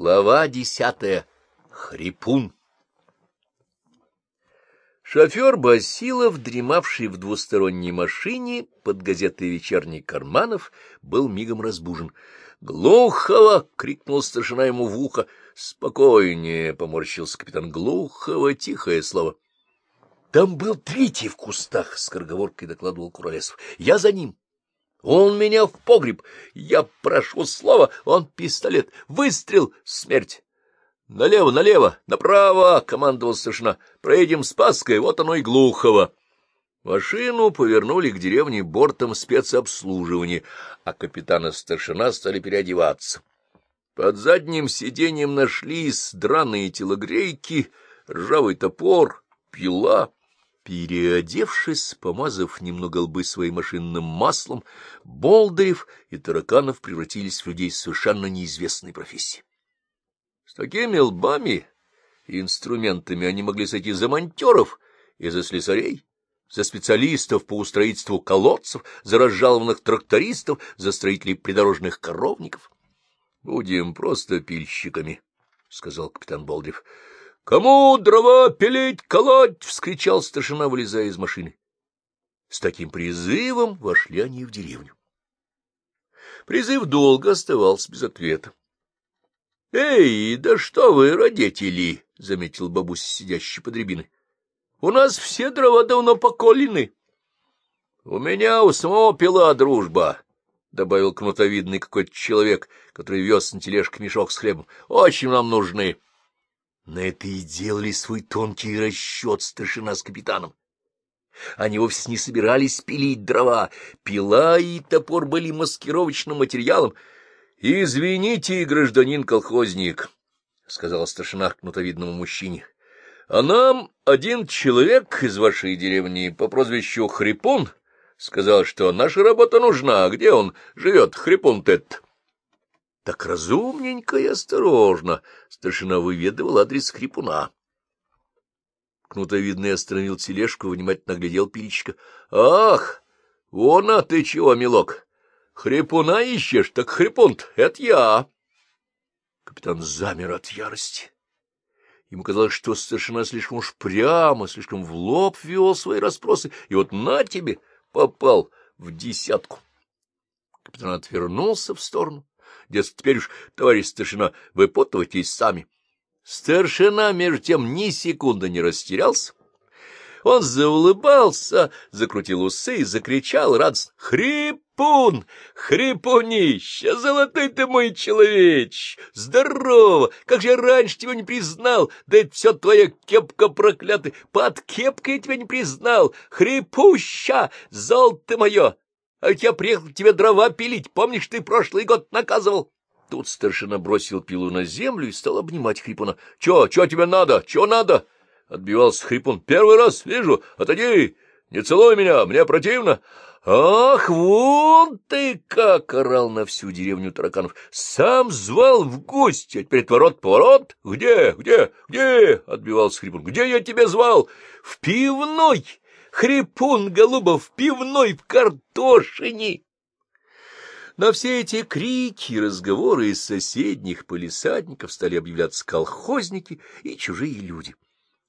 Глава десятая. Хрипун. Шофер Басилов, дремавший в двусторонней машине под газетой «Вечерний Карманов», был мигом разбужен. «Глухого!» — крикнул старшина ему в ухо. «Спокойнее!» — поморщился капитан. «Глухого!» — тихое слово. «Там был третий в кустах!» — скороговоркой докладывал Куролесов. «Я за ним!» Он меня в погреб. Я прошу слова, он пистолет. Выстрел, смерть. Налево, налево, направо, — командовал старшина. Проедем Паской, вот оно и глухого. Машину повернули к деревне бортом спецобслуживания, а капитан и старшина стали переодеваться. Под задним сиденьем нашлись драные телогрейки, ржавый топор, пила. Переодевшись, помазав немного лбы своим машинным маслом, Болдырев и Тараканов превратились в людей совершенно неизвестной профессии. С такими лбами и инструментами они могли сойти за монтеров и за слесарей, за специалистов по устроительству колодцев, за разжалованных трактористов, за строителей придорожных коровников. — Будем просто пильщиками, — сказал капитан Болдырев. «Кому дрова пилить, колоть!» — вскричал старшина, вылезая из машины. С таким призывом вошли они в деревню. Призыв долго оставался без ответа. — Эй, да что вы, родители! — заметил бабусь, сидящий под рябиной. — У нас все дрова давно поколены. — У меня у самого пила дружба, — добавил кнутовидный какой-то человек, который вез на тележке мешок с хлебом. — Очень нам нужны. — на это и делали свой тонкий расчет старшина с капитаном. Они вовсе не собирались пилить дрова. Пила и топор были маскировочным материалом. — Извините, гражданин-колхозник, — сказал старшина кнутовидному мужчине. — А нам один человек из вашей деревни по прозвищу Хрипун сказал, что наша работа нужна. Где он живет, Хрипун-то так разумненько и осторожно старшина выведывал адрес хрипуна. Кнутовидный остановил тележку, внимательно глядел пиличка. — Ах, вон, а ты чего, милок? Хрипуна ищешь? Так хрипун это я. Капитан замер от ярости. Ему казалось, что старшина слишком уж прямо, слишком в лоб вел свои расспросы, и вот на тебе попал в десятку. Капитан отвернулся в сторону Дескать, теперь уж, товарищ старшина, вы потывайтесь сами. Старшина, между тем, ни секунды не растерялся. Он заулыбался, закрутил усы и закричал радостно. «Хрипун! Хрипунище! Золотой ты мой человеч! Здорово! Как же я раньше тебя не признал! Да это все твоя кепка проклятая! Под кепкой я тебя не признал! Хрипуща! Золото мое! А я приехал тебе дрова пилить. Помнишь, ты прошлый год наказывал? Тут старшина бросил пилу на землю и стал обнимать Хрипуна. — Чё, чё тебе надо? Чё надо? — отбивался Хрипун. — Первый раз вижу. Отойди, не целуй меня, мне противно. — Ах, вон ты как! — орал на всю деревню тараканов. — Сам звал в гости, а теперь отворот-поворот. — Где, где, где? — отбивался Хрипун. — Где я тебя звал? — В пивной! Хрипун Голубов пивной в картошине! На все эти крики и разговоры из соседних полисадников стали объявляться колхозники и чужие люди.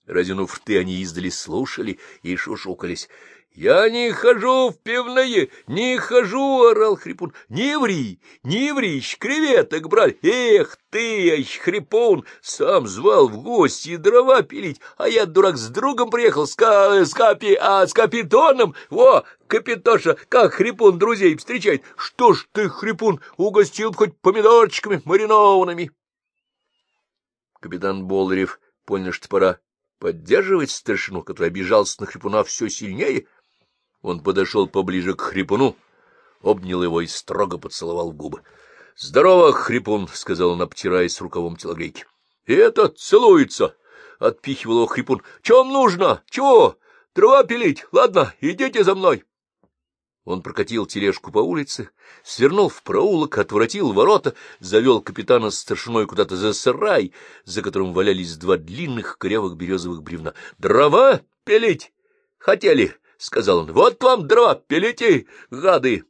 Разинув рты, они издали слушали и шушукались. — Я не хожу в пивное, не хожу, — орал Хрипун. — Не ври, не ври, креветок брали. Эх ты, ай, Хрипун, сам звал в гости дрова пилить, а я, дурак, с другом приехал, с, ка с, капи а, с капитоном. Во, капитоша, как Хрипун друзей встречает. Что ж ты, Хрипун, угостил хоть помидорчиками маринованными? Капитан Болдырев понял, что пора поддерживать старшину, который обижался на Хрипуна все сильнее, — он подошел поближе к хрипуну, обнял его и строго поцеловал в губы. — Здорово, хрипун, — сказал он, обтираясь рукавом телогрейки. — И этот целуется, — отпихивал его хрипун. — Чем нужно? Чего? Дрова пилить? Ладно, идите за мной. Он прокатил тележку по улице, свернул в проулок, отворотил ворота, завел капитана с старшиной куда-то за сарай, за которым валялись два длинных корявых березовых бревна. — Дрова пилить? Хотели? — сказал он. — Вот вам дрова, пилите, гады!